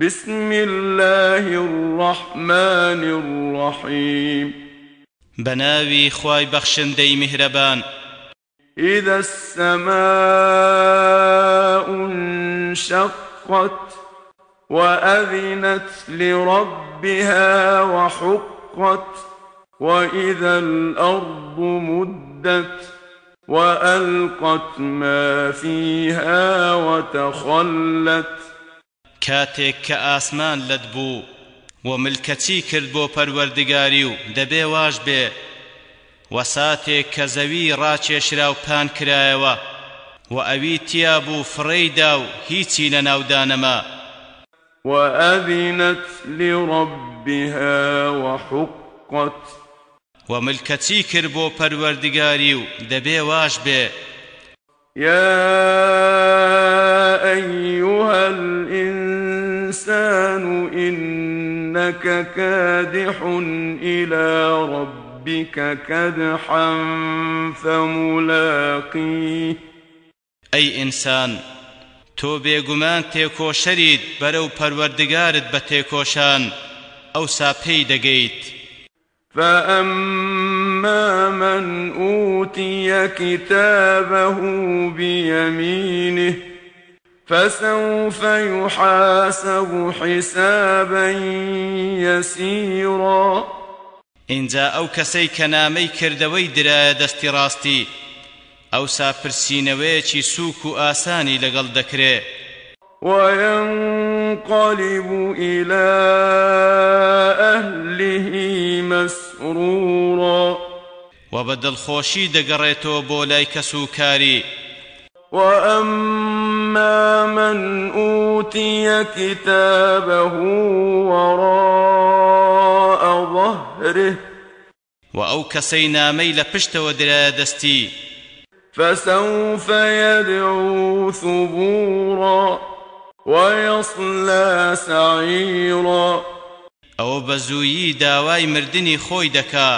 بسم الله الرحمن الرحيم بناوي خواي بخشن دي مهربان إذا السماء انشقت وأذنت لربها وحقت وإذا الأرض مدت وألقت ما فيها وتخلت كاتێک کە ئاسمان لەت بوو و ملکەچی کرد بۆ پەروەردگاری و دەبێ واش بێ و ساتێک کە زەوی ڕاکێشرا و پان کرایەوە و ئەوی تیا بوو فڕێیدا و هیچی لە ناودانەما. وأذنت لربها وحقت و ملکەچی کرد بۆ پەروەردگاری و دەبێ واش بێ. يا أيها الإنسان إنك كادح إلى ربك كدحا فملاقيه. أي إنسان تۆ بێگومان تێکۆشەریت بەرەو پەروەردگارت بە تێکۆشان ئەوسا پێی دەگەیت. فأما من أوتي كتابه بيمينه فسوف يحاسب حسابا يسيرا. اینجا ئەو کەسەی کە نامەی کردەوەی درایە دەستی ڕاستی ئەو ساپرسینەوەیەکی سووک و ئاسانی لەگەڵ دەکرێ. وينقلب إلى أهله مسرورا. وبدل خوشي دقريتو بولاي كسوكاري وأما من أوتي كتابه وراء ظهره وأو كسينا ميل پشت ودرا دستي فسوف يدعو ثبورا ويصلى سعيرا ئەوە بەزوویی داوای مردنی خۆی دەکا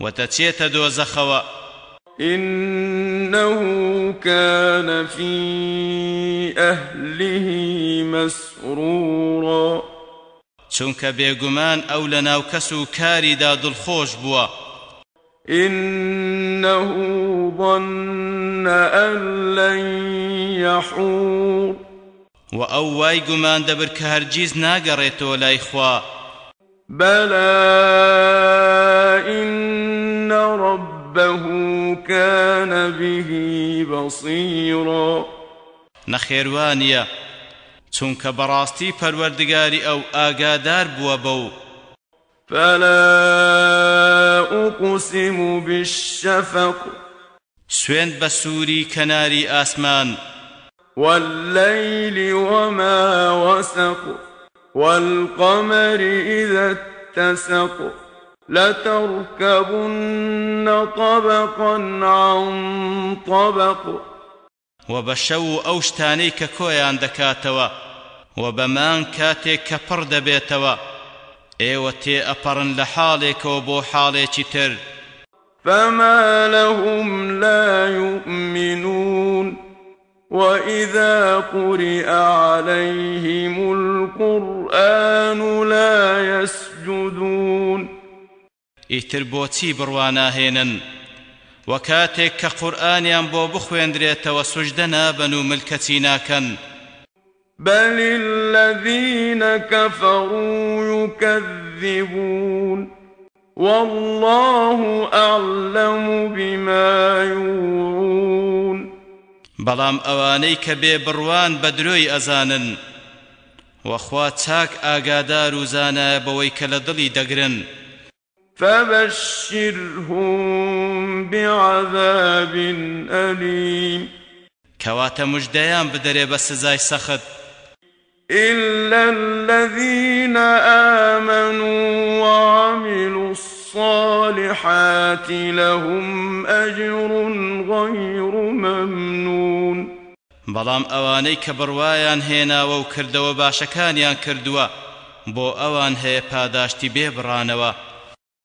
و دەچێتە دۆزەخەوە؟ إنه كان في أهله مسرورا. چونکە بێگومان ئەو لە ناو کەس و کاریدا دڵخۆش بووە. إنه ظن أن لن يحور. و ئەو وای گومان دەبر کە هەرگیز ناگەڕێتەوە لای خوا. بلى إن ربه كان به بصيرا. نەخێوانە چونکە بەڕاستی پەروەردگاری ئەو ئاگادار بووە بەو. فلا أقسم بالشفق. سوێن بە سووری کەناری ئاسمان. والليل وما وسق. والقمر إذا اتسق. لتركبن طبقا عن طبق. و بە شەو ئەو شتانەی کە کۆیان دەکاتەوە و بەمان کاتێک کە پڕ دەبێتەوە ئێوە تێ ئەپەڕن لە حاڵێکەوە بۆ حاڵێکی تر. فما لهم لا يؤمنون. وإذا قرئ عليهم القرآن لا يسجدون. ئیتر بۆچی بڕواناهێنن؟ وە کاتێک کە قورئانیان بۆ بخوێندرێتەوە سوژدە نابن و ملکەچی ناکەن بل الذين كفروا يكذبون والله أعلم بما يورون بلام أواني كبي بروان بدروي أزانن وخوا تاك آقادار زانا بويك لدلي دقرن فبشرهم بعذاب أليم. کەواتە مژدەیان بدەرێ بە سزای سەخت إلا الذين آمنوا وعملوا الصالحات لهم أجر غير ممنون. بەڵام ئەوانەی کە بڕوایان هێناوە و کردەوە باشەکانیان کردووە بۆ ئەوان هەیە پاداشتی بێبڕانەوە